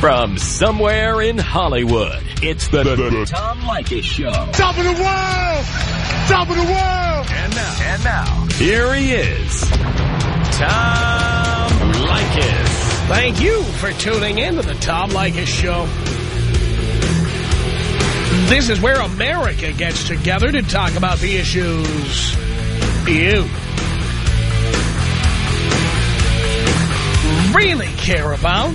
From somewhere in Hollywood, it's the, the, the Tom Leykis Show. Top of the world! Top of the world! And now, and now, here he is, Tom Leykis. Thank you for tuning in to the Tom Leykis Show. This is where America gets together to talk about the issues you really care about.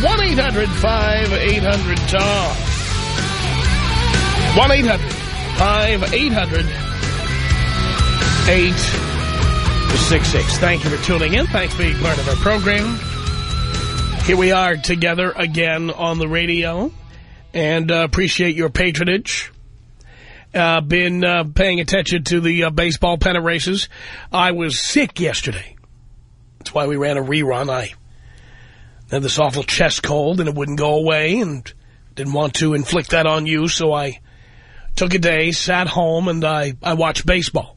1-800-5800-TOM. 1-800-5800-866. Thank you for tuning in. Thanks for being part of our program. Here we are together again on the radio. And uh, appreciate your patronage. Uh, been uh, paying attention to the uh, baseball pennant races. I was sick yesterday. That's why we ran a rerun. I had this awful chest cold, and it wouldn't go away, and didn't want to inflict that on you, so I took a day, sat home, and I, I watched baseball.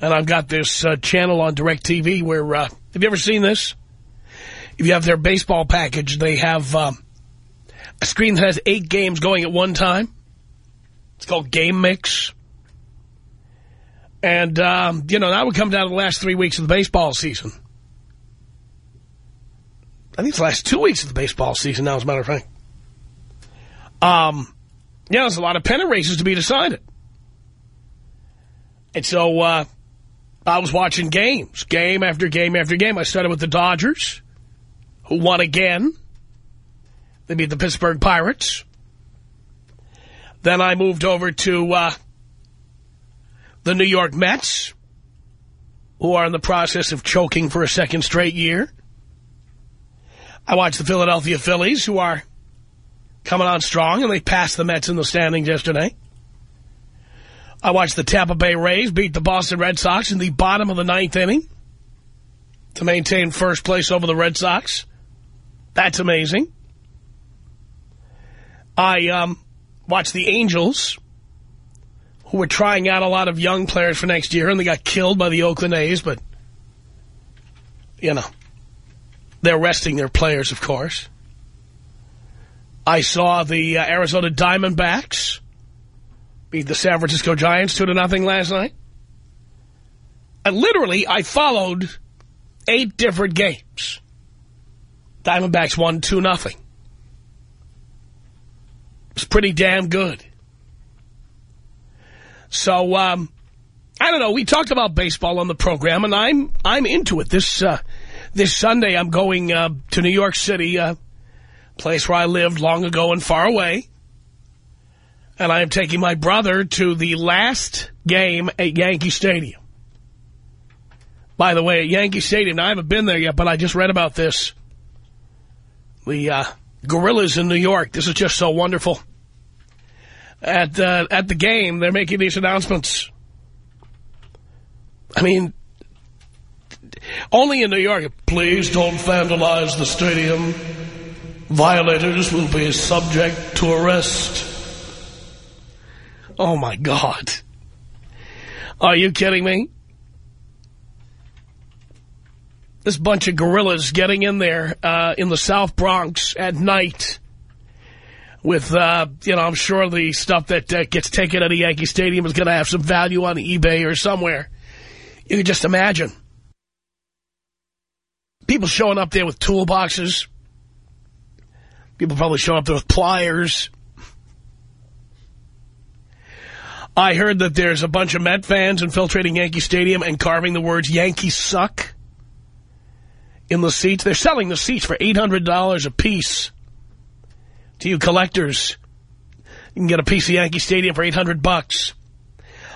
And I've got this uh, channel on DirecTV where, uh, have you ever seen this? If you have their baseball package, they have um, a screen that has eight games going at one time. It's called Game Mix. And, um, you know, that would come down to the last three weeks of the baseball season. I think it's the last two weeks of the baseball season now, as a matter of fact. Um, yeah, there's a lot of pennant races to be decided. And so uh, I was watching games, game after game after game. I started with the Dodgers, who won again. They beat the Pittsburgh Pirates. Then I moved over to uh, the New York Mets, who are in the process of choking for a second straight year. I watched the Philadelphia Phillies, who are coming on strong, and they passed the Mets in the standings yesterday. I watched the Tampa Bay Rays beat the Boston Red Sox in the bottom of the ninth inning to maintain first place over the Red Sox. That's amazing. I um, watched the Angels, who were trying out a lot of young players for next year, and they got killed by the Oakland A's, but, you know, they're resting their players, of course. I saw the uh, Arizona Diamondbacks beat the San Francisco Giants 2 to nothing last night. And literally, I followed eight different games. Diamondbacks won 2 nothing. It's pretty damn good. So, um, I don't know. We talked about baseball on the program, and I'm I'm into it. This uh, this Sunday, I'm going uh, to New York City, a uh, place where I lived long ago and far away. And I am taking my brother to the last game at Yankee Stadium. By the way, at Yankee Stadium, I haven't been there yet, but I just read about this. The uh, Gorillas in New York. This is just so wonderful. At uh, at the game, they're making these announcements. I mean, only in New York. Please don't vandalize the stadium. Violators will be subject to arrest. Oh, my God. Are you kidding me? This bunch of gorillas getting in there uh, in the South Bronx at night with, uh, you know, I'm sure the stuff that uh, gets taken at a Yankee Stadium is going to have some value on eBay or somewhere. You can just imagine. People showing up there with toolboxes. People probably showing up there with pliers. I heard that there's a bunch of Met fans infiltrating Yankee Stadium and carving the words Yankees suck in the seats. They're selling the seats for $800 a piece to you collectors. You can get a piece of Yankee Stadium for 800 bucks.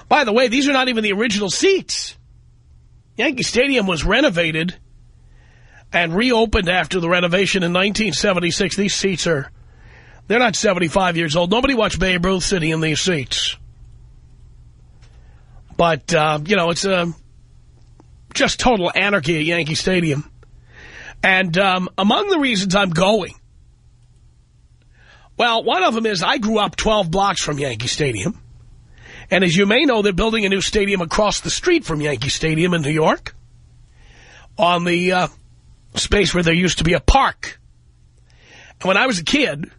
By the way, these are not even the original seats. Yankee Stadium was renovated and reopened after the renovation in 1976. These seats are They're not 75 years old. Nobody watched Babe Ruth sitting in these seats. But, uh, you know, it's a, uh, just total anarchy at Yankee Stadium. And um, among the reasons I'm going, well, one of them is I grew up 12 blocks from Yankee Stadium. And as you may know, they're building a new stadium across the street from Yankee Stadium in New York on the uh, space where there used to be a park. And when I was a kid,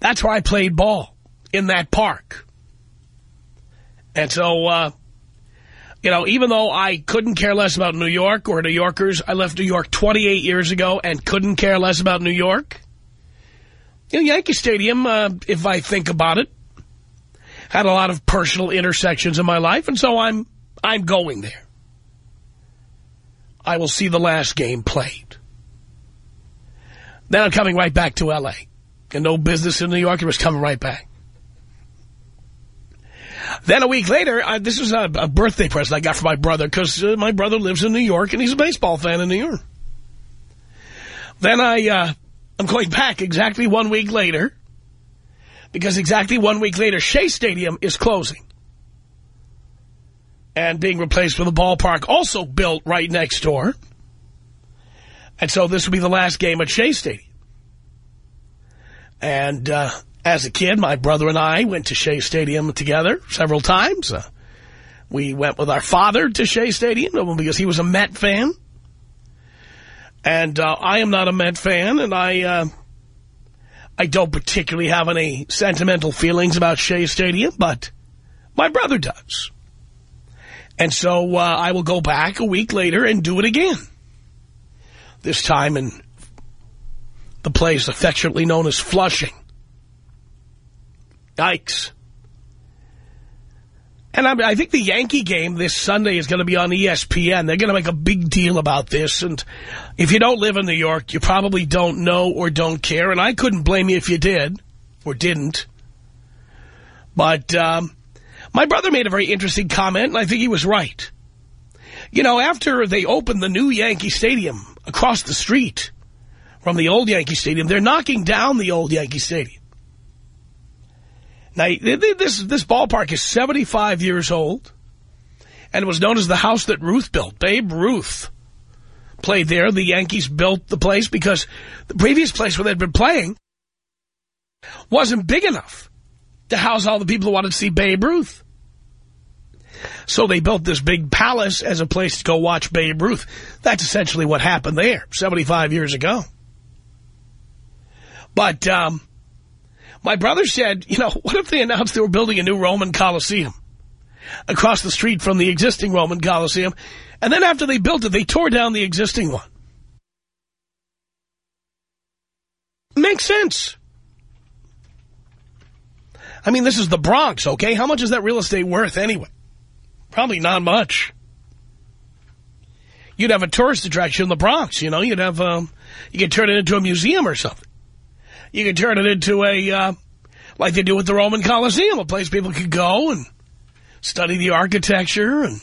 that's where I played ball, in that park. And so, uh, you know, even though I couldn't care less about New York or New Yorkers, I left New York 28 years ago and couldn't care less about New York. You know, Yankee Stadium, uh, if I think about it, had a lot of personal intersections in my life, and so I'm I'm going there. I will see the last game played. Then I'm coming right back to L.A. And no business in New York, it was coming right back. Then a week later, uh, this is a, a, birthday present I got for my brother because uh, my brother lives in New York and he's a baseball fan in New York. Then I, uh, I'm going back exactly one week later because exactly one week later, Shea Stadium is closing and being replaced with a ballpark also built right next door. And so this will be the last game at Shea Stadium. And uh, as a kid, my brother and I went to Shea Stadium together several times. Uh, we went with our father to Shea Stadium because he was a Met fan. And uh, I am not a Met fan, and I uh, I don't particularly have any sentimental feelings about Shea Stadium, but my brother does. And so uh, I will go back a week later and do it again. This time in the place affectionately known as Flushing. Yikes. And I, I, think the Yankee game this Sunday is going to be on ESPN. They're going to make a big deal about this. And if you don't live in New York, you probably don't know or don't care. And I couldn't blame you if you did or didn't. But um, my brother made a very interesting comment, and I think he was right. You know, after they opened the new Yankee Stadium across the street from the old Yankee Stadium, they're knocking down the old Yankee Stadium. Now, this, this ballpark is 75 years old, and it was known as the house that Ruth built. Babe Ruth played there. The Yankees built the place because the previous place where they'd been playing wasn't big enough to house all the people who wanted to see Babe Ruth. So they built this big palace as a place to go watch Babe Ruth. That's essentially what happened there 75 years ago. But um, my brother said, you know, what if they announced they were building a new Roman Coliseum across the street from the existing Roman Coliseum, and then after they built it, they tore down the existing one? Makes sense. I mean, this is the Bronx, okay? How much is that real estate worth anyway? Probably not much. You'd have a tourist attraction in the Bronx, you know? You'd have, um, you could turn it into a museum or something. You could turn it into a, uh, like they do with the Roman Colosseum, a place people could go and study the architecture and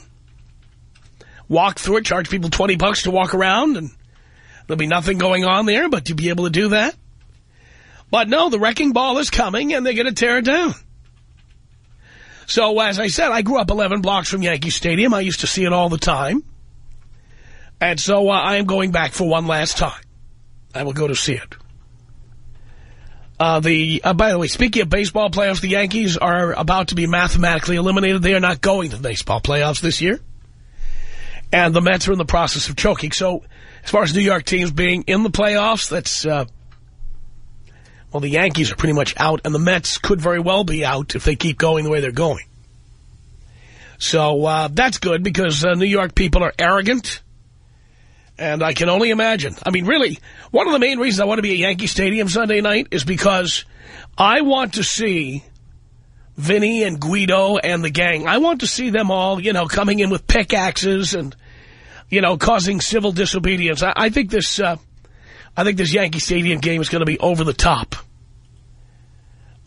walk through it, charge people 20 bucks to walk around, and there'll be nothing going on there, but you'll be able to do that. But no, the wrecking ball is coming, and they're going to tear it down. So, as I said, I grew up 11 blocks from Yankee Stadium. I used to see it all the time. And so uh, I am going back for one last time. I will go to see it. Uh, the uh, By the way, speaking of baseball playoffs, the Yankees are about to be mathematically eliminated. They are not going to the baseball playoffs this year. And the Mets are in the process of choking. So as far as New York teams being in the playoffs, that's, uh, well, the Yankees are pretty much out, and the Mets could very well be out if they keep going the way they're going. So uh, that's good because uh, New York people are arrogant and I can only imagine. I mean, really, one of the main reasons I want to be at Yankee Stadium Sunday night is because I want to see Vinny and Guido and the gang. I want to see them all, you know, coming in with pickaxes and, you know, causing civil disobedience. I, I think this, uh, I think this Yankee Stadium game is going to be over the top.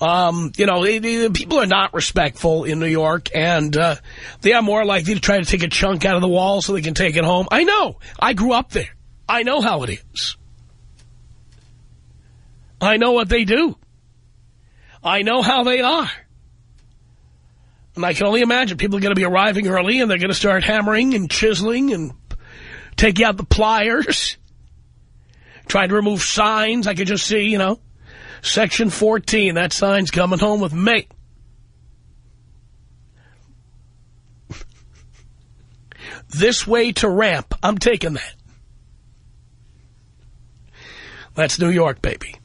Um, you know, people are not respectful in New York, and uh, they are more likely to try to take a chunk out of the wall so they can take it home. I know. I grew up there. I know how it is. I know what they do. I know how they are. And I can only imagine people are going to be arriving early and they're going to start hammering and chiseling and taking out the pliers, trying to remove signs. I could just see, you know, section 14, that sign's coming home with me. this way to ramp. I'm taking that. That's New York, baby.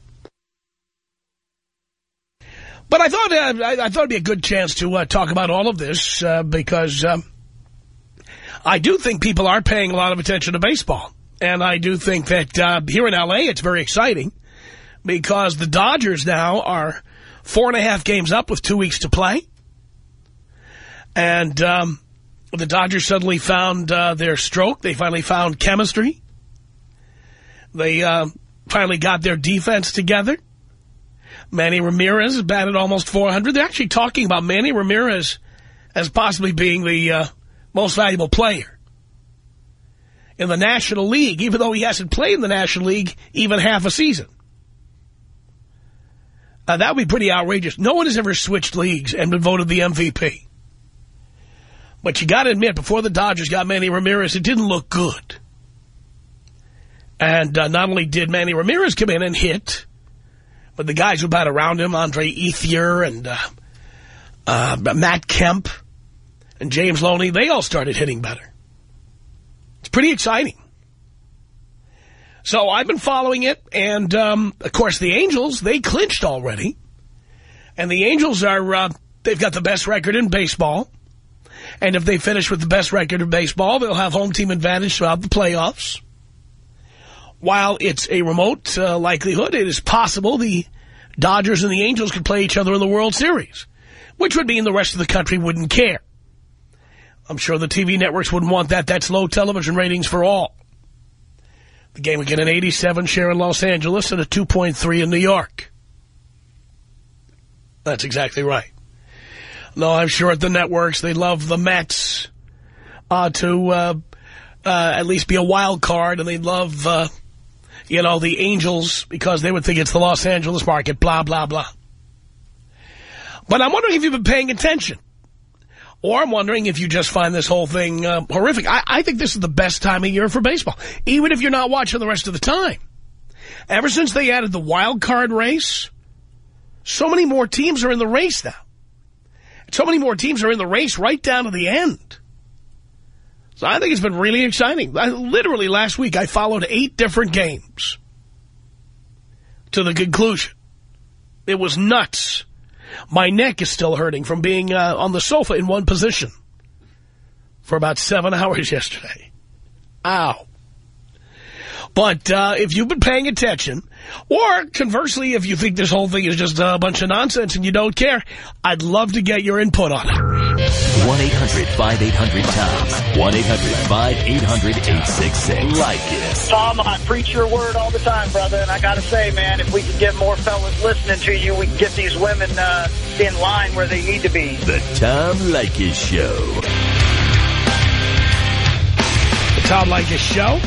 But I thought uh, I, I, thought it'd be a good chance to uh, talk about all of this uh, because um, I do think people are paying a lot of attention to baseball. And I do think that uh, here in L.A. it's very exciting because the Dodgers now are four and a half games up with two weeks to play. And um, the Dodgers suddenly found uh, their stroke. They finally found chemistry. They uh, finally got their defense together. Manny Ramirez batted almost 400. They're actually talking about Manny Ramirez as possibly being the uh, most valuable player in the National League, even though he hasn't played in the National League even half a season. Uh, that would be pretty outrageous. No one has ever switched leagues and been voted the MVP. But you got to admit, before the Dodgers got Manny Ramirez, it didn't look good. And uh, not only did Manny Ramirez come in and hit, but the guys who bat around him, Andre Ethier and uh, uh, Matt Kemp and James Loney, they all started hitting better. It's pretty exciting. So I've been following it, and, um, of course, the Angels, they clinched already. And the Angels are, uh, they've got the best record in baseball. And if they finish with the best record in baseball, they'll have home team advantage throughout the playoffs while it's a remote uh, likelihood, it is possible the Dodgers and the Angels could play each other in the World Series, which would mean the rest of the country wouldn't care. I'm sure the TV networks wouldn't want that. That's low television ratings for all. The game would get an 87 share in Los Angeles and a 2.3 in New York. That's exactly right. No, I'm sure at the networks they love the Mets uh, to uh, uh, at least be a wild card, and they'd love uh, you know, the Angels because they would think it's the Los Angeles market, blah, blah, blah. But I'm wondering if you've been paying attention. Or I'm wondering if you just find this whole thing uh, horrific. I, I think this is the best time of year for baseball, even if you're not watching the rest of the time. Ever since they added the wild card race, so many more teams are in the race now. So many more teams are in the race right down to the end. So I think it's been really exciting. I, literally last week I followed eight different games to the conclusion. It was nuts. My neck is still hurting from being uh, on the sofa in one position for about seven hours yesterday. Ow. But uh, if you've been paying attention, or conversely, if you think this whole thing is just a bunch of nonsense and you don't care, I'd love to get your input on it. 1-800-5800-TOM. 1-800-5800-866. Like it. Tom, I preach your word all the time, brother, and I got to say, man, if we can get more fellas listening to you, we can get these women uh, in line where they need to be. The Tom Leykis Show. The Tom Leykis Show.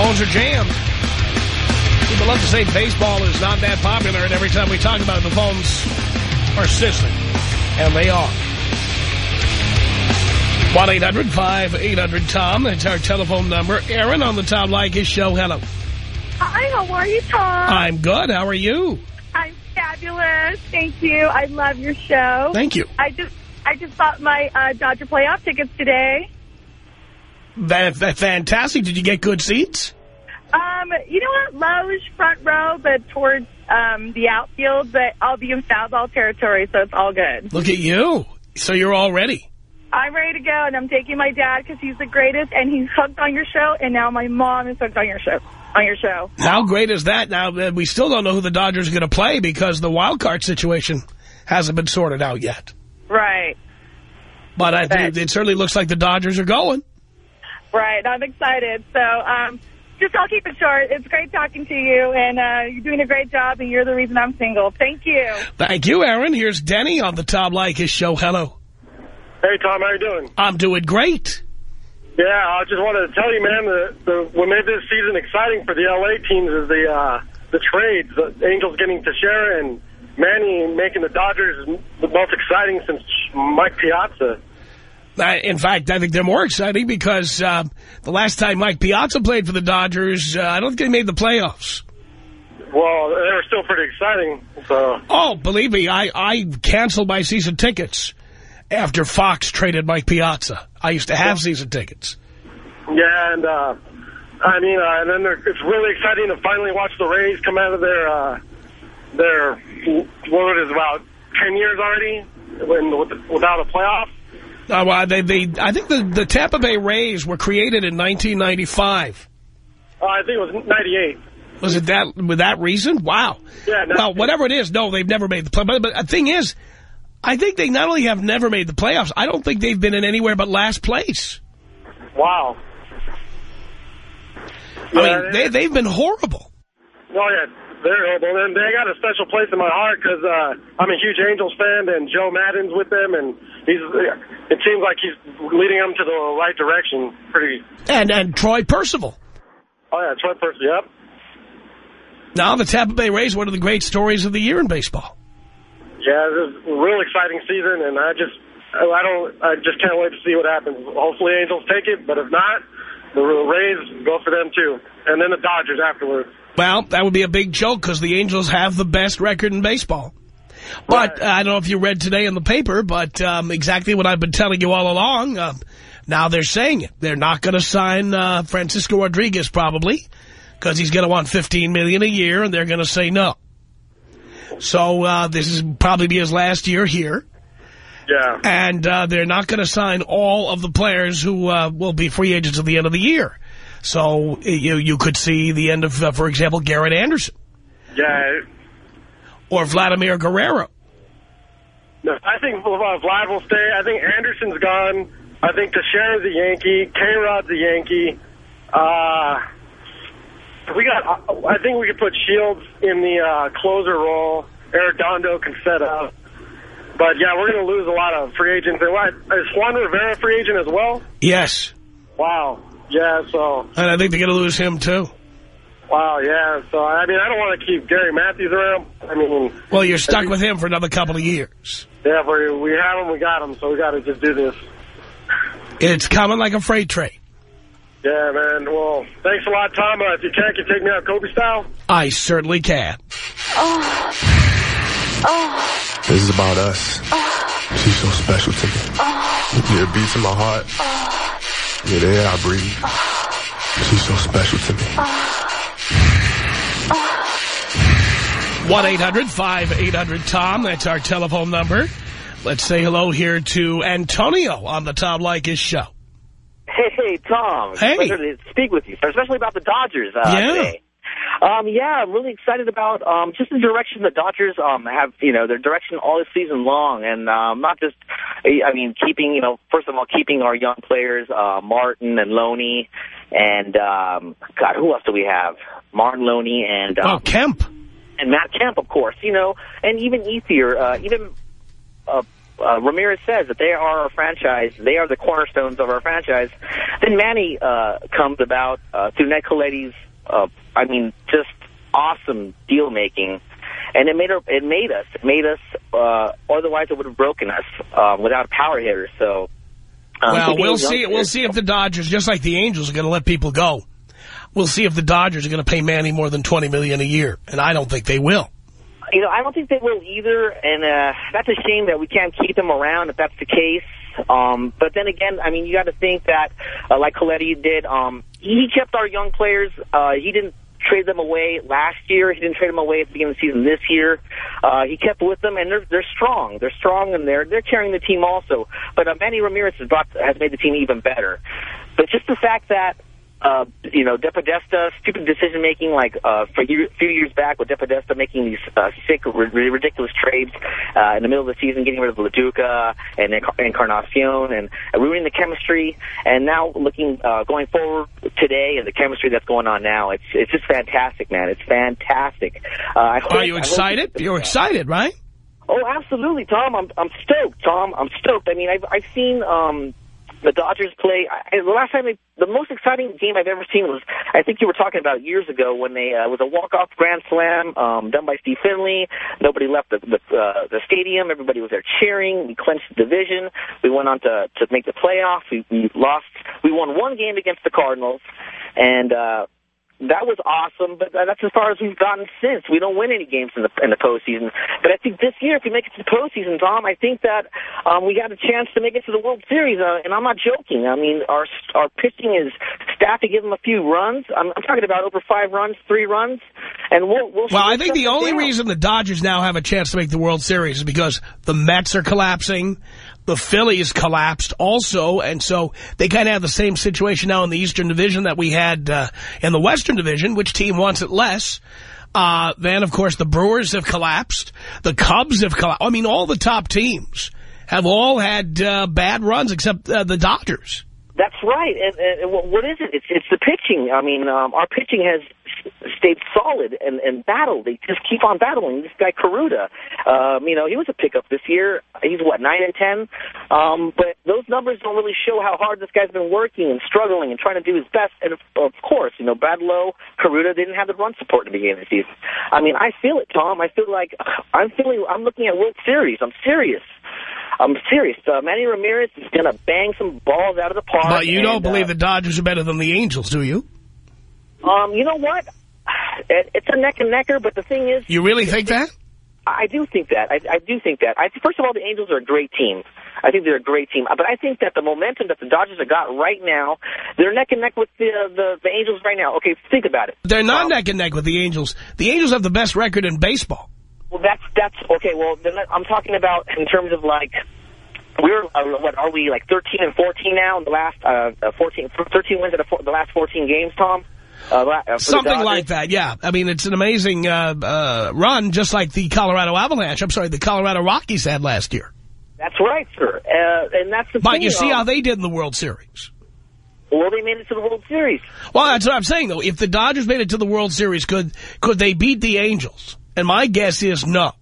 Phones are jammed. People love to say baseball is not that popular, and every time we talk about it, the phones are sizzling. And they are. 1-800-5800-TOM. That's our telephone number. Aaron on the Tom Leykis show. Hello. Hi, how are you, Tom? I'm good. How are you? I'm fabulous. Thank you. I love your show. Thank you. I just I just bought my uh, Dodger playoff tickets today. That, that fantastic. Did you get good seats? Um, you know what? Loge, front row, but towards um, the outfield, but I'll be in foul ball territory, so it's all good. Look at you. So you're all ready. I'm ready to go, and I'm taking my dad because he's the greatest, and he's hooked on your show, and now my mom is hooked on your show. On your show. How great is that? Now, uh, we still don't know who the Dodgers are going to play because the wild card situation hasn't been sorted out yet. Right. But I think it certainly looks like the Dodgers are going. Right. I'm excited. So, um, just I'll keep it short. It's great talking to you, and uh, you're doing a great job, and you're the reason I'm single. Thank you. Thank you, Aaron. Here's Denny on the Tom Leykis show. Hello. Hey, Tom, how you doing? I'm doing great. Yeah, I just wanted to tell you, man, the, the what made this season exciting for the L.A. teams is the uh, the trades. The Angels getting Teixeira and Manny making the Dodgers the most exciting since Mike Piazza. Uh, in fact, I think they're more exciting because uh, the last time Mike Piazza played for the Dodgers, uh, I don't think they made the playoffs. Well, they were still pretty exciting. So. Oh, believe me, I, I canceled my season tickets after Fox traded Mike Piazza. I used to have yeah. season tickets. Yeah, and uh, I mean, uh, and then it's really exciting to finally watch the Rays come out of their uh, their what is about ten years already when, without a playoff. Uh, well, they, they, I think the, the Tampa Bay Rays were created in 1995. Uh, I think it was 98. Was it that with that reason? Wow. Yeah. Well, whatever it is, no, they've never made the play. But, but the thing is, I think they not only have never made the playoffs, I don't think they've been in anywhere but last place. Wow. I yeah, mean, they, they've been horrible. Oh, yeah, they're horrible. And they got a special place in my heart because uh, I'm a huge Angels fan, and Joe Maddon's with them, and he's. it seems like he's leading them to the right direction. Pretty. And, and Troy Percival. Oh, yeah, Troy Percival, yep. Now the Tampa Bay Rays, one of the great stories of the year in baseball. Yeah, it's a real exciting season, and I just, I don't, I just can't wait to see what happens. Hopefully Angels take it, but if not, the Rays go for them too, and then the Dodgers afterwards. Well, that would be a big joke because the Angels have the best record in baseball. But right. uh, I don't know if you read today in the paper, but um, exactly what I've been telling you all along. Uh, now they're saying it. They're not going to sign uh, Francisco Rodriguez probably because he's going to want 15 million a year, and they're going to say no. So uh, this is probably be his last year here. Yeah. And uh, they're not going to sign all of the players who uh, will be free agents at the end of the year. So you you could see the end of, uh, for example, Garrett Anderson. Yeah. Or Vladimir Guerrero. No, I think uh, Vlad will stay. I think Anderson's gone. I think Teixeira's a Yankee. K-Rod's a Yankee. Uh, we got. I think we could put Shields in the uh, closer role. Arredondo can set up. But, yeah, we're going to lose a lot of free agents. Is Juan Rivera free agent as well? Yes. Wow. Yeah, so... And I think they're going to lose him, too. Wow, yeah. So, I mean, I don't want to keep Gary Matthews around. I mean... Well, you're stuck with him for another couple of years. Yeah, we, we have him, we got him, so we got to just do this. It's coming like a freight train. Yeah, man. Well, thanks a lot, Tom. Uh, if you can, can you take me out Kobe style? I certainly can. Oh. Oh. This is about us. Oh. She's so special to me. Oh. Yeah, it beats in my heart. Oh. Yeah, the air I breathe. She's so special to me. Oh. 1-800-5800-TOM. That's our telephone number. Let's say hello here to Antonio on the Tom Leykis show. Hey, Tom. Hey. Pleasure to speak with you, especially about the Dodgers uh, yeah. today. Um, yeah, I'm really excited about um, just the direction the Dodgers um, have, you know, their direction all this season long. And um, not just, I mean, keeping, you know, first of all, keeping our young players, uh, Martin and Loney. And, um, God, who else do we have? Martin Loney and... Um, oh, Kemp. And Matt Kemp, of course, you know, and even Ethier, uh, even... Uh, uh, Ramirez says that they are our franchise, they are the cornerstones of our franchise, then Manny uh, comes about uh, through Ned Colletti's, uh, I mean, just awesome deal making. And it made, it made us. It made us, uh, otherwise it would have broken us uh, without a power hitter. So, um, well, we'll see. We'll see if the Dodgers, just like the Angels, are going to let people go. We'll see if the Dodgers are going to pay Manny more than 20 million a year, and I don't think they will. You know, I don't think they will either, and uh, that's a shame that we can't keep them around if that's the case. Um, but then again, I mean, you got to think that, uh, like Colletti did, um, he kept our young players. Uh, he didn't trade them away last year. He didn't trade them away at the beginning of the season this year. Uh, he kept with them, and they're they're strong. They're strong, and they're they're carrying the team also. But uh, Manny Ramirez has brought has made the team even better. But just the fact that uh, you know, DePodesta, stupid decision-making, like uh, for a few years back with DePodesta making these uh, sick, ridiculous trades uh, in the middle of the season, getting rid of Lo Duca and Encarnacion and ruining the chemistry. And now looking, uh, going forward today and the chemistry that's going on now, it's it's just fantastic, man. It's fantastic. Uh, I hope, Are you excited? You're excited, right? Oh, absolutely, Tom. I'm I'm stoked, Tom. I'm stoked. I mean, I've I've seen um, the Dodgers play. I, the last time, they, the most exciting game I've ever seen was, I think you were talking about years ago when they uh, was a walk-off grand slam um, done by Steve Finley. Nobody left the the, uh, the stadium. Everybody was there cheering. We clinched the division. We went on to to make the playoffs. We, we lost. We won one game against the Cardinals, and. uh that was awesome, but that's as far as we've gotten since. We don't win any games in the in the postseason. But I think this year, if we make it to the postseason, Tom, I think that um, we got a chance to make it to the World Series. Uh, and I'm not joking. I mean, our our pitching is staffed to give them a few runs. I'm, I'm talking about over five runs, three runs, and we'll. we'll well, I think the only down. reason the Dodgers now have a chance to make the World Series is because the Mets are collapsing. The Phillies collapsed also, and so they kind of have the same situation now in the Eastern Division that we had uh, in the Western Division. Which team wants it less? Uh, then, of course, the Brewers have collapsed. The Cubs have collapsed. I mean, all the top teams have all had uh, bad runs except uh, the Dodgers. That's right. And, and what is it? It's, it's the pitching. I mean, um, our pitching has stayed solid and, and battled. They just keep on battling. This guy Kuroda, um, you know, he was a pickup this year. He's, what, 9 and 10? Um, but those numbers don't really show how hard this guy's been working and struggling and trying to do his best. And, of, of course, you know, Badlow, Kuroda didn't have the run support at the beginning of the season. I mean, I feel it, Tom. I feel like I'm feeling, I'm looking at World Series. I'm serious. I'm serious. Uh, Manny Ramirez is going to bang some balls out of the park. But you and, don't believe uh, the Dodgers are better than the Angels, do you? Um, you know what? It, it's a neck and necker, but the thing is... You really think that? I do think that. I, I do think that. I, first of all, the Angels are a great team. I think they're a great team. But I think that the momentum that the Dodgers have got right now, they're neck and neck with the the, the Angels right now. Okay, think about it. They're not um, neck and neck with the Angels. The Angels have the best record in baseball. Well, that's that's okay. Well, then I'm talking about in terms of like we're uh, what are we like 13 and 14 now in the last uh, 14 13 wins in the last 14 games, Tom. Uh, uh Something like that, yeah. I mean, it's an amazing uh, uh, run, just like the Colorado Avalanche. I'm sorry, the Colorado Rockies had last year. That's right, sir. Uh, and that's the but thing. you see how they did in the World Series. Well, they made it to the World Series. Well, that's what I'm saying, though. If the Dodgers made it to the World Series, could could they beat the Angels? And my guess is no.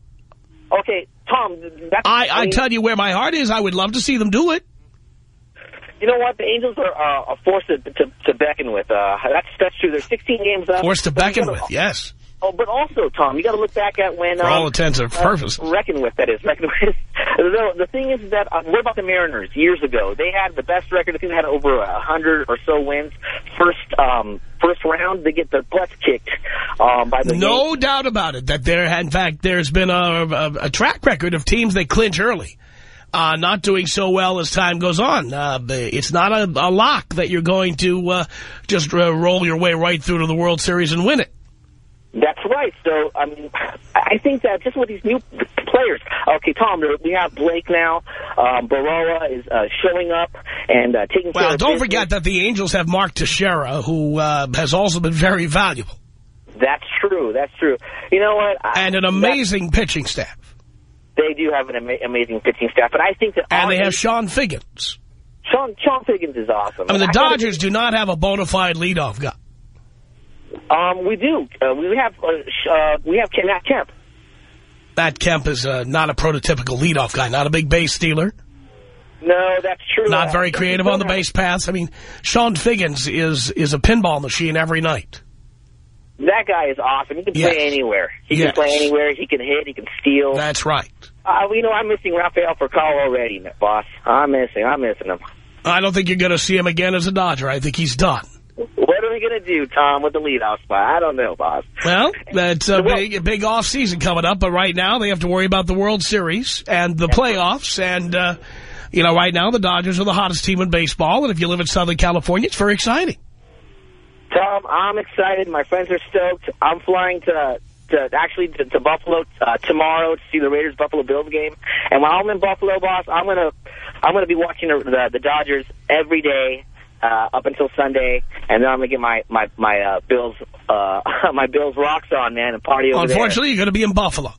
Okay, Tom, I, I, I mean, tell you where my heart is. I would love to see them do it. You know what? The Angels are uh, a force to, to, to beckon with. Uh, that's that's true. There's 16 games left. Force to beckon with, yes. Oh, but also, Tom, you got to look back at when... For um, all intents and purposes. Uh, reckon with, that is. Reckon with. the, the thing is that, uh, what about the Mariners years ago? They had the best record. I think they had over a 100 or so wins. First um, first round, they get their butts kicked um, by the... No doubt about it. That there, had in fact, there's been a, a, a track record of teams that clinch early. Uh, not doing so well as time goes on. Uh, it's not a, a, lock that you're going to uh, just uh, roll your way right through to the World Series and win it. That's right. So, I mean, I think that just with these new players, okay, Tom, we have Blake now. Um, Berroa is uh, showing up and uh, taking well, care of Well, don't forget that the Angels have Mark Teixeira, who uh, has also been very valuable. That's true. That's true. You know what? I, and an amazing pitching staff. They do have an ama amazing pitching staff, but I think that... And they have Chone Figgins. Sean, Chone Figgins is awesome. I mean, the I Dodgers do not have a bona fide leadoff guy. Um, we do. Uh, we have uh, uh, we have Matt Kemp. Matt Kemp is uh, not a prototypical leadoff guy, not a big base stealer. No, that's true. Not very creative on the base paths. I mean, Chone Figgins is is a pinball machine every night. That guy is awesome. He can yes. play anywhere. He yes. can play anywhere. He can hit. He can steal. That's right. Uh, you know, I'm missing Rafael Furcal already, boss. I'm missing. I'm missing him. I don't think you're going to see him again as a Dodger. I think he's done. We going to do, Tom, with the leadoff spot? I don't know, boss. Well, that's a big, big off season coming up, but right now they have to worry about the World Series and the playoffs. And, uh, you know, right now the Dodgers are the hottest team in baseball, and if you live in Southern California, it's very exciting. Tom, I'm excited. My friends are stoked. I'm flying to to actually to, to Buffalo uh, tomorrow to see the Raiders Buffalo Bills game. And while I'm in Buffalo, boss, I'm gonna I'm gonna be watching the the, the Dodgers every day uh, up until Sunday, and then I'm gonna get my my my uh, Bills uh, my Bills rocks on, man, and party over Unfortunately, there. you're gonna be in Buffalo.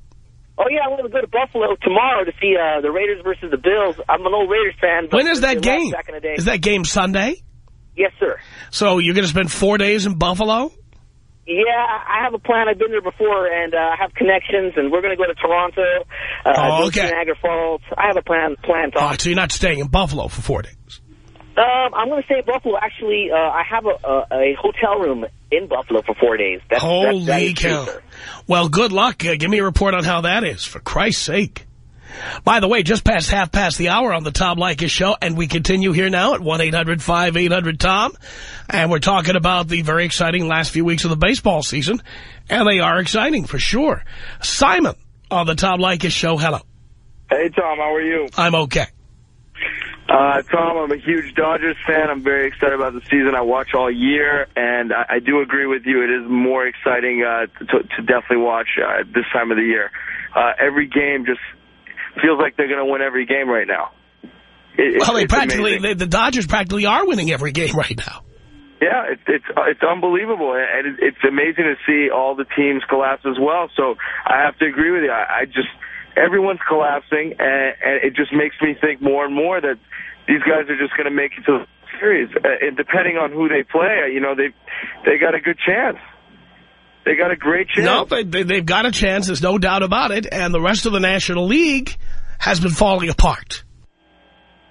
Oh yeah, I'm gonna go to Buffalo tomorrow to see uh, the Raiders versus the Bills. I'm an old Raiders fan. When is that game? Is that game Sunday? Yes, sir. So you're gonna spend four days in Buffalo? Yeah, I have a plan. I've been there before, and uh, I have connections, and we're going to go to Toronto, uh, oh, okay. Niagara Falls. I have a plan. Plan. All right, so you're not staying in Buffalo for four days? Um, I'm going to say Buffalo. Actually, uh, I have a, a, a hotel room in Buffalo for four days. That's, Holy that's, that is cow. true. Well, good luck. Uh, give me a report on how that is, for Christ's sake. By the way, just past half past the hour on the Tom Leykis show, and we continue here now at 1-800-5800-TOM. And we're talking about the very exciting last few weeks of the baseball season, and they are exciting for sure. Simon on the Tom Leykis show, hello. Hey, Tom, how are you? I'm okay. Uh, Tom, I'm a huge Dodgers fan. I'm very excited about the season. I watch all year, and I, I do agree with you. It is more exciting uh, to, to definitely watch uh, this time of the year. Uh, every game just feels like they're going to win every game right now. It, Well, they practically, amazing. the, Dodgers practically are winning every game right now. Yeah, it's it's it's unbelievable, and it, it's amazing to see all the teams collapse as well. So I have to agree with you. I, I just everyone's collapsing, and, and it just makes me think more and more that these guys are just going to make it to the series. Uh, and depending on who they play, you know, they they got a good chance. They got a great chance. No, they, they, they've got a chance. There's no doubt about it. And the rest of the National League has been falling apart.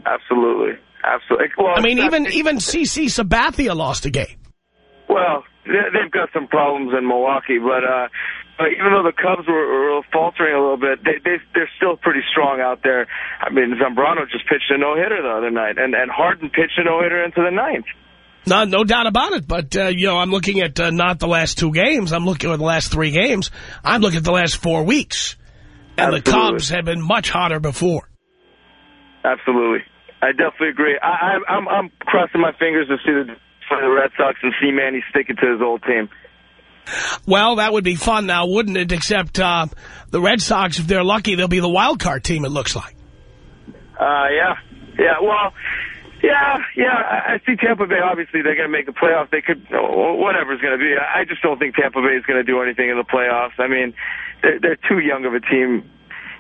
Absolutely, absolutely. Well, I mean, even even CC Sabathia lost a game. Well, they- they've got some problems in Milwaukee, but uh, but even though the Cubs were, were faltering a little bit, they, they they're still pretty strong out there. I mean, Zambrano just pitched a no hitter the other night, and and Harden pitched a no hitter into the ninth. No, no doubt about it. But, uh, you know, I'm looking at uh, not the last two games. I'm looking at the last three games. I'm looking at the last four weeks. And the Cubs have been much hotter before. Absolutely, I definitely agree. I, I, I'm I'm crossing my fingers to see the for the Red Sox and see Manny sticking to his old team. Well, that would be fun now, wouldn't it? Except uh, the Red Sox, if they're lucky, they'll be the wild card team, it looks like. Uh, yeah, yeah. Well, yeah, yeah. I, see Tampa Bay. Obviously, they're going to make the playoffs. They could, whatever's going to be. I just don't think Tampa Bay is going to do anything in the playoffs. I mean, they're, they're too young of a team.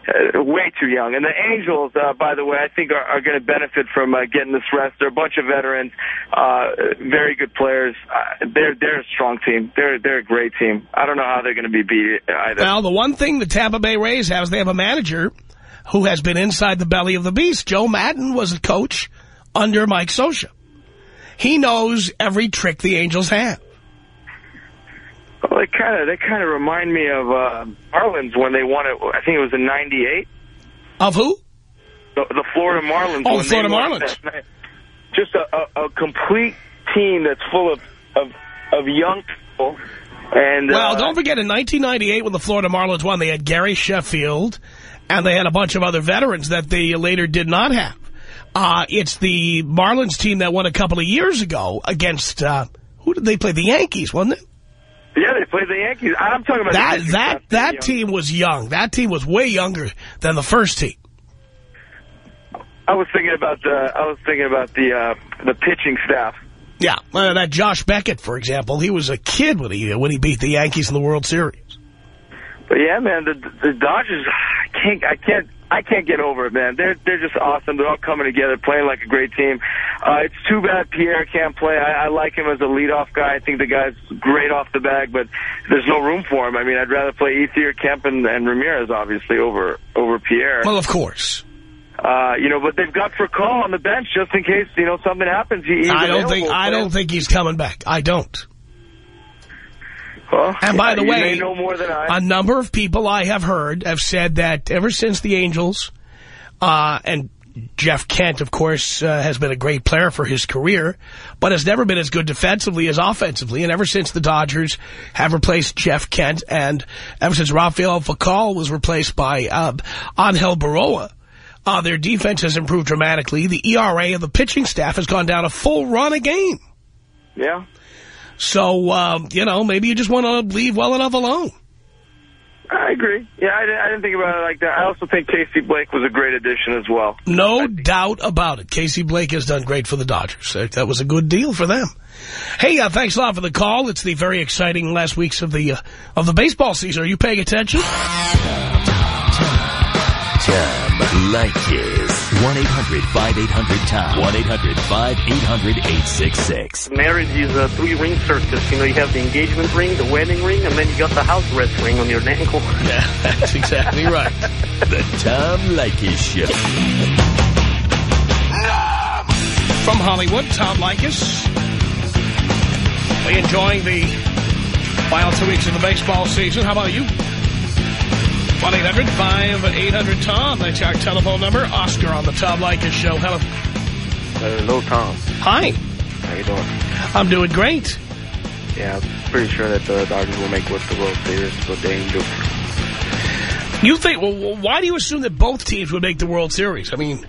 Uh, way too young. And the Angels, uh, by the way, I think are, are going to benefit from uh, getting this rest. They're a bunch of veterans, uh, very good players. Uh, they're they're a strong team. They're they're a great team. I don't know how they're going to be beat either. Well, the one thing the Tampa Bay Rays have is they have a manager who has been inside the belly of the beast. Joe Maddon was a coach under Mike Scioscia. He knows every trick the Angels have. Well, they kind of they kind of remind me of uh, Marlins when they won it. I think it was in '98. Of who? The, the Florida Marlins. Oh, the Florida Marlins. Just a, a, a complete team that's full of of, of young people. And Well, uh, don't forget, in 1998, when the Florida Marlins won, they had Gary Sheffield, and they had a bunch of other veterans that they later did not have. Uh, it's the Marlins team that won a couple of years ago against, uh, who did they play? The Yankees, wasn't it? Yeah, they played the Yankees. I'm talking about That the that that young- team was young. That team was way younger than the first team. I was thinking about the I was thinking about the uh, the pitching staff. Yeah, uh, that Josh Beckett, for example, he was a kid when he when he beat the Yankees in the World Series. But yeah, man, the the Dodgers, I can't, I can't, I can't get over it, man. They're they're just awesome. They're all coming together, playing like a great team. Uh, it's too bad Pierre can't play. I, I like him as a leadoff guy. I think the guy's great off the bag, but there's no room for him. I mean, I'd rather play Ethier, Kemp, and, and Ramirez, obviously, over over Pierre. Well, of course. Uh, you know, but they've got Furcal on the bench just in case you know something happens. He, I don't think. I don't think he's coming back. I don't. Well, And by yeah, the way, may know more than I. a number of people I have heard have said that ever since the Angels, uh, and Jeff Kent, of course, uh, has been a great player for his career, but has never been as good defensively as offensively. And ever since the Dodgers have replaced Jeff Kent, and ever since Rafael Furcal was replaced by uh, Angel Berroa, uh, their defense has improved dramatically. The ERA of the pitching staff has gone down a full run a game. yeah. So, um, you know, maybe you just want to leave well enough alone. I agree. Yeah, I didn't, I didn't think about it like that. I also think Casey Blake was a great addition as well. No doubt about it. Casey Blake has done great for the Dodgers. That that was a good deal for them. Hey, uh, thanks a lot for the call. It's the very exciting last weeks of the uh, of the baseball season. Are you paying attention? Tom Leykis. 1-800-5800-TOM. 1-800-5800-866. Marriage is a three-ring circus. You know, you have the engagement ring, the wedding ring, and then you got the house arrest ring on your ankle. Yeah, that's exactly right. The Tom Leykis Show. From Hollywood, Tom Leykis. We enjoying the final two weeks of the baseball season. How about you? 1-800-5800-TOM. That's our telephone number. Oscar on the Tom Leykis Show. Hello. Hello, Tom. Hi. How you doing? I'm doing great. Yeah, I'm pretty sure that the Dodgers will make with the World Series, but the Angels. You think, well, why do you assume that both teams would make the World Series? I mean,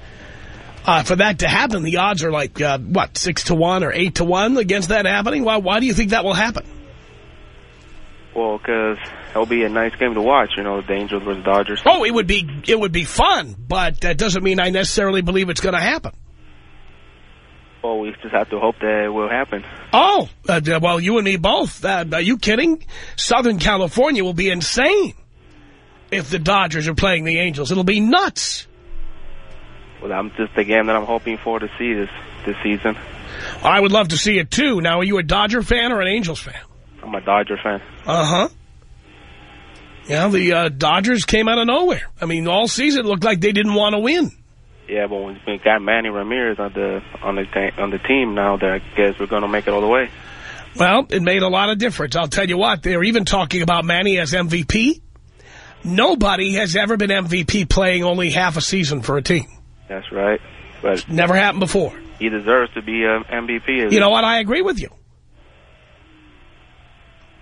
uh, for that to happen, the odds are like, uh, what, six to one or eight to one against that happening? Why, why do you think that will happen? Well, because it'll be a nice game to watch, you know, the Angels versus Dodgers. Oh, it would be, it would be fun, but that doesn't mean I necessarily believe it's going to happen. Well, we just have to hope that it will happen. Oh, uh, well, you and me both. Uh, are you kidding? Southern California will be insane if the Dodgers are playing the Angels. It'll be nuts. Well, I'm just the game that I'm hoping for to see this this season. I would love to see it, too. Now, are you a Dodger fan or an Angels fan? I'm a Dodger fan. Uh-huh. Yeah, the uh, Dodgers came out of nowhere. I mean, all season it looked like they didn't want to win. Yeah, but when we got Manny Ramirez on the on the on the team now, that I guess we're going to make it all the way. Well, it made a lot of difference. I'll tell you what, they're even talking about Manny as MVP. Nobody has ever been MVP playing only half a season for a team. That's right. But Never happened before. he deserves to be an MVP. You know what? I agree with you.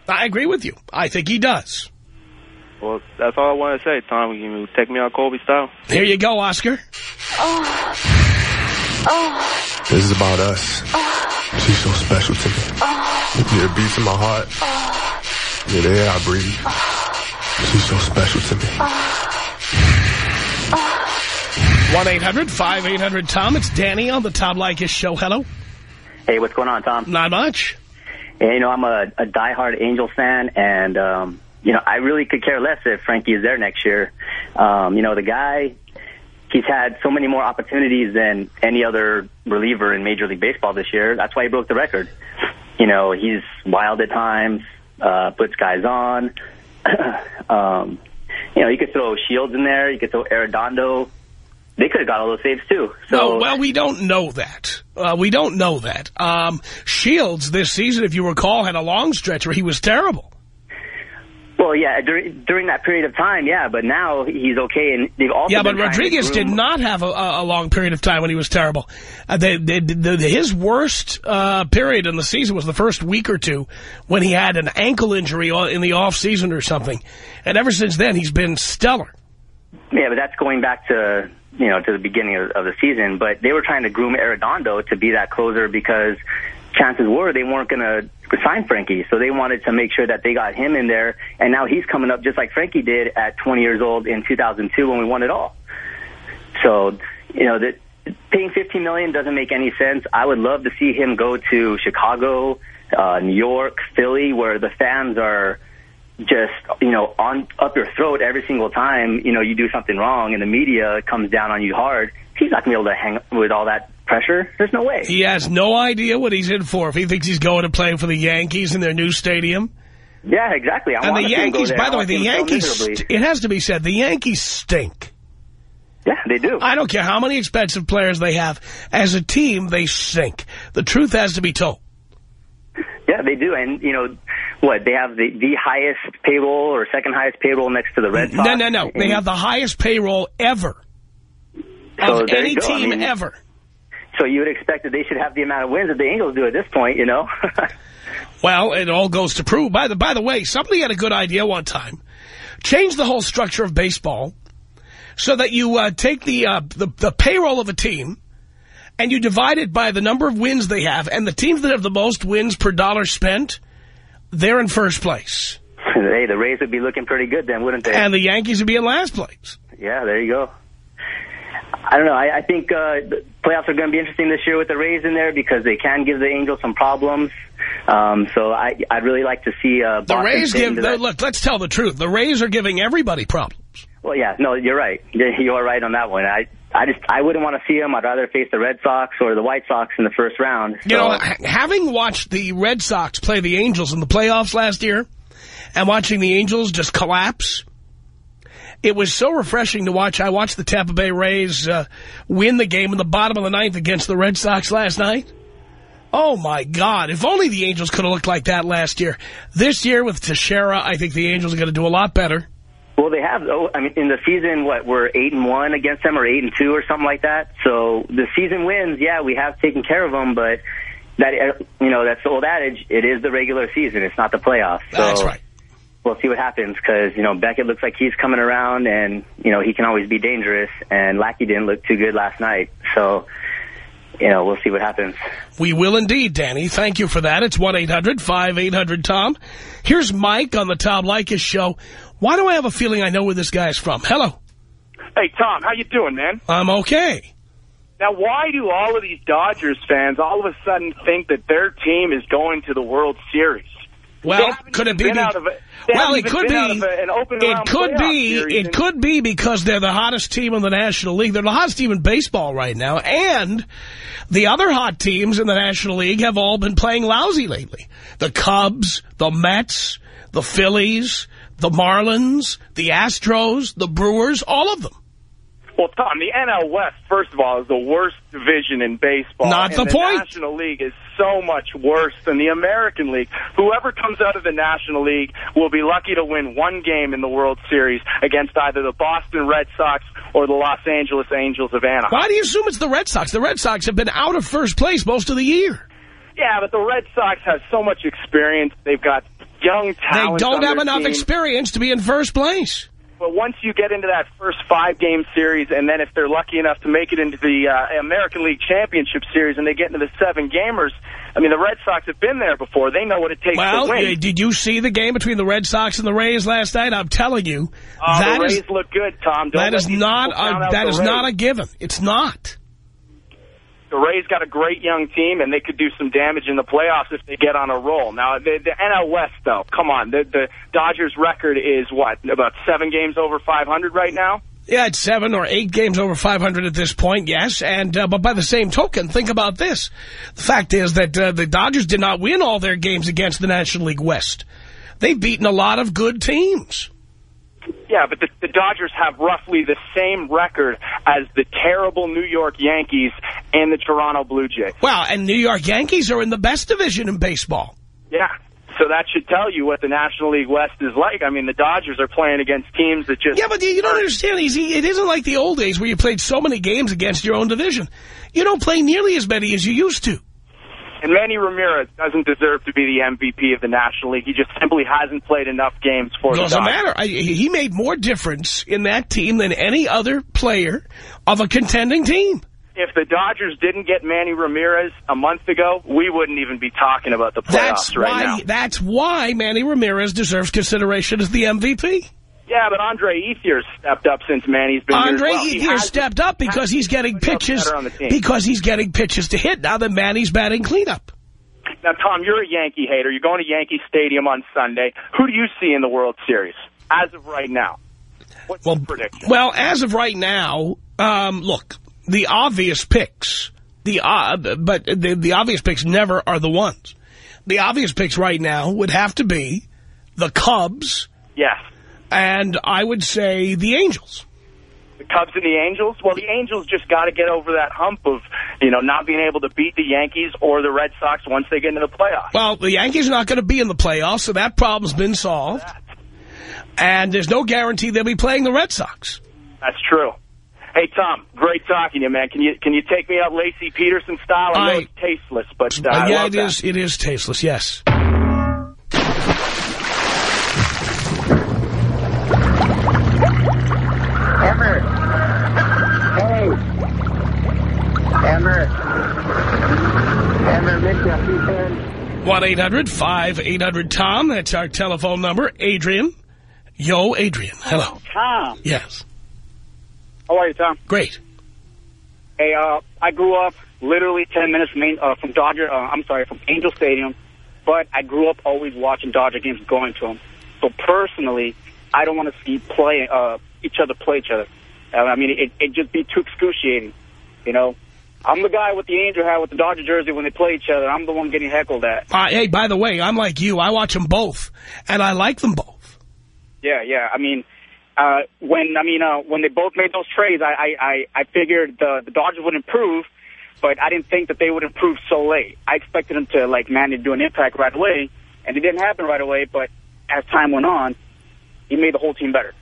I agree with you. I think he does. Well, that's all I want to say, Tom. You take me out Kobe style. Here you go, Oscar. Oh. Oh. This is about us. She's so special to me. Yeah, it beats in my heart. Yeah, the air I breathe. She's so special to me. 1-800-5800-TOM. It's Danny on the Tom Leykis Show. Hello. Hey, what's going on, Tom? Not much. Yeah, you know, I'm a, a diehard Angels fan, and, um, you know, I really could care less if Frankie is there next year. Um, you know, the guy, he's had so many more opportunities than any other reliever in Major League Baseball this year. That's why he broke the record. You know, he's wild at times, uh, puts guys on. um, you know, you could throw Shields in there. You could throw Arredondo. They could have got all those saves, too. So, No, well, we don't know that. Uh, we don't know that. Um, Shields this season, if you recall, had a long stretch where he was terrible. Well, yeah, during, during that period of time, yeah, but now he's okay, and they've also Yeah, but been trying to Rodriguez did not have a, a a long period of time when he was terrible. Uh, they, they, the, his worst uh, period in the season was the first week or two when he had an ankle injury in the off season or something. And ever since then, he's been stellar. Yeah, but that's going back to you know to the beginning of, of the season. But they were trying to groom Arredondo to be that closer because chances were they weren't going to sign Frankie, so they wanted to make sure that they got him in there. And now he's coming up just like Frankie did at 20 years old in 2002 when we won it all. So you know that paying 15 million doesn't make any sense. I would love to see him go to Chicago, uh, New York, Philly, where the fans are just you know on up your throat every single time you know you do something wrong and the media comes down on you hard he's not gonna be able to hang with all that pressure there's no way He has no idea what he's in for. If he thinks he's going to play for the Yankees in their new stadium. yeah exactly I and the to see him go Yankees, by the way, the see him fail Yankees, it has to be said, the Yankees stink. yeah they do I don't care how many expensive players they have. As a team, they stink. The truth has to be told. yeah they do and you know what they have the the highest payroll or second highest payroll next to the Red Sox No, no, no. They have the highest payroll ever So of any go. I team mean- ever. So you would expect that they should have the amount of wins that the Angels do at this point you know Well, it all goes to prove. By the by the way, somebody had a good idea one time. Change the whole structure of baseball so that you uh, take the, uh, the the payroll of a team and you divide it by the number of wins they have, and the teams that have the most wins per dollar spent, they're in first place, hey the Rays would be looking pretty good then wouldn't they and the Yankees would be in last place. Yeah, there you go. I don't know. I, I think uh, the playoffs are going to be interesting this year with the Rays in there because they can give the Angels some problems. Um, so I, I'd really like to see uh, The Rays give, the, look, let's tell the truth. The Rays are giving everybody problems. Well, yeah, no, you're right. You are right on that one. I, I just, I wouldn't want to see them. I'd rather face the Red Sox or the White Sox in the first round. You know, having watched the Red Sox play the Angels in the playoffs last year and watching the Angels just collapse It was so refreshing to watch. I watched the Tampa Bay Rays uh, win the game in the bottom of the ninth against the Red Sox last night. Oh, my God. If only the Angels could have looked like that last year. This year with Teixeira, I think the Angels are going to do a lot better. Well, they have. Oh, I mean, in the season, what we're eight and one against them, or eight and two, or something like that. So the season wins. Yeah, we have taken care of them, but that you know that's the old adage. It is the regular season. It's not the playoffs. So That's right. We'll see what happens because you know Beckett looks like he's coming around, and you know he can always be dangerous. And Lackey didn't look too good last night, so you know we'll see what happens. We will indeed, Danny. Thank you for that. It's 1-800-5800-TOM. Here's Mike on the Tom Leykis show. Why do I have a feeling I know where this guy is from? Hello. Hey, Tom, how you doing, man? I'm okay. Now, why do all of these Dodgers fans all of a sudden think that their team is going to the World Series? Well, could it be? be- of well, it could be. an open It could be. It could be because they're the hottest team in the National League. They're the hottest team in baseball right now, and the other hot teams in the National League have all been playing lousy lately. The Cubs, the Mets, the Phillies, the Marlins, the Astros, the Brewers, all of them. Well, Tom, the NL West, first of all, is the worst division in baseball. Not and the point. The National League is so much worse than the American League. Whoever comes out of the National League will be lucky to win one game in the World Series against either the Boston Red Sox or the Los Angeles Angels of Anaheim. Why do you assume it's the Red Sox? The Red Sox have been out of first place most of the year. Yeah, but the Red Sox have so much experience. They've got young talent. They don't have enough team. experience to be in first place. But once you get into that first five-game series, and then if they're lucky enough to make it into the uh, American League Championship Series and they get into the seven-gamers, I mean, the Red Sox have been there before. They know what it takes Well, to win. uh, did you see the game between the Red Sox and the Rays last night? I'm telling you, Uh, that the is look good, Tom. Don't that is not a, that is Rays. not a given. It's not. The Rays got a great young team, and they could do some damage in the playoffs if they get on a roll. Now, the, the NL West, though, come on. The, the Dodgers' record is, what, about seven games over 500 right now? Yeah, it's seven or eight games over 500 at this point, yes. And uh, But by the same token, think about this. The fact is that uh, the Dodgers did not win all their games against the National League West. They've beaten a lot of good teams. Yeah, but the, the Dodgers have roughly the same record as the terrible New York Yankees and the Toronto Blue Jays. Well, and New York Yankees are in the best division in baseball. Yeah. So that should tell you what the National League West is like. I mean, the Dodgers are playing against teams that just... Yeah, but you don't understand. Easy. It isn't like the old days where you played so many games against your own division. You don't play nearly as many as you used to. And Manny Ramirez doesn't deserve to be the MVP of the National League. He just simply hasn't played enough games for the Doesn't matter. I, he made more difference in that team than any other player of a contending team. If the Dodgers didn't get Manny Ramirez a month ago, we wouldn't even be talking about the playoffs That's right why. now. That's why Manny Ramirez deserves consideration as the MVP. Yeah, but Andre Ethier's stepped up since Manny's been. Andre well. Ethier stepped up because he's getting pitches on the team. because he's getting pitches to hit now that Manny's batting cleanup. Now, Tom, you're a Yankee hater. You're going to Yankee Stadium on Sunday. Who do you see in the World Series as of right now? What's Well, your prediction? well, as of right now, um, look, the obvious picks, the uh, but the, the obvious picks never are the ones. The obvious picks right now would have to be the Cubs Yes. And I would say the Angels. The Cubs and the Angels? Well, the Angels just got to get over that hump of, you know, not being able to beat the Yankees or the Red Sox once they get into the playoffs. Well, the Yankees are not going to be in the playoffs, so that problem's been solved. And there's no guarantee they'll be playing the Red Sox. That's true. Hey, Tom, great talking to you, man. Can you can you take me out Laci Peterson style? I know I- it's tasteless, but uh, Uh, I yeah, love it is. It is tasteless. Yes. Emmer. Hey. Emmer. Emmer, Mitchell, you can. 1-800-5800-TOM. That's our telephone number. Adrian. Yo, Adrian. Hello. Tom. Yes. How are you, Tom? Great. Hey, uh, I grew up literally 10 minutes from, Main- uh, from Dodger, uh, I'm sorry, from Angel Stadium, but I grew up always watching Dodger games, going to them. So personally, I don't want to see play uh, each other play each other. Uh, I mean, it, it'd just be too excruciating, you know? I'm the guy with the Angel hat with the Dodger jersey when they play each other. I'm the one getting heckled at. Uh, hey, by the way, I'm like you. I watch them both, and I like them both. Yeah, yeah. I mean, uh, when I mean uh, when they both made those trades, I I I figured the the Dodgers would improve, but I didn't think that they would improve so late. I expected them to like man to do an impact right away, and it didn't happen right away. But as time went on, he made the whole team better.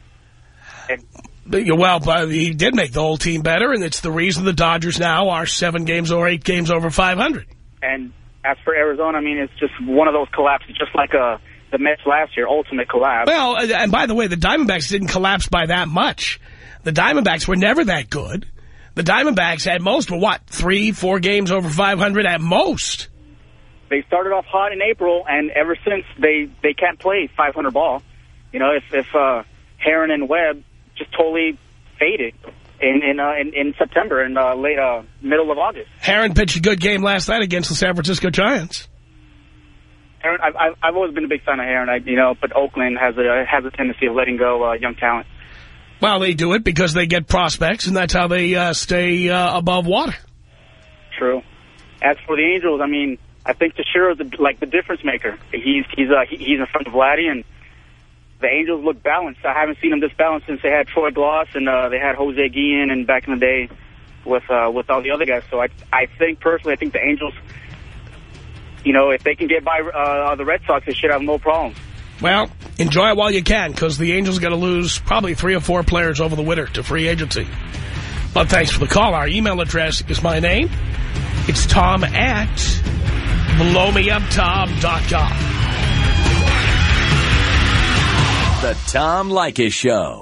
And Well, but he did make the whole team better, and it's the reason the Dodgers now are seven games or eight games over 500. and as for Arizona, I mean it's just one of those collapses, just like uh the Mets last year, ultimate collapse. Well, and by the way, the Diamondbacks didn't collapse by that much. The Diamondbacks were never that good. The Diamondbacks at most were, what, three, four games over 500 at most? they started off hot in April, and ever since they they can't play 500 ball. You know, if if uh, Haren and Webb just totally faded in in uh, in, in September and uh, late uh, middle of August. Haren pitched a good game last night against the San Francisco Giants. Haren, I've I've- always been a big fan of Haren. I, you know, but Oakland has a has a tendency of letting go uh, young talent. Well, they do it because they get prospects, and that's how they uh, stay uh, above water. True. As for the Angels, I mean, I think is like the difference maker. He's he's uh, he, he's in front of Vladdy, and the Angels look balanced. I haven't seen them this balanced since they had Troy Glaus and uh, they had Jose Guillen and back in the day with uh, with all the other guys. So I I think personally, I think the Angels, you know, if they can get by uh, the Red Sox, they should have no problem. Well, enjoy it while you can, because the Angels got to lose probably three or four players over the winter to free agency. But thanks for the call. Our email address is my name. It's tom at blowmeuptom.com. The Tom Leykis Show.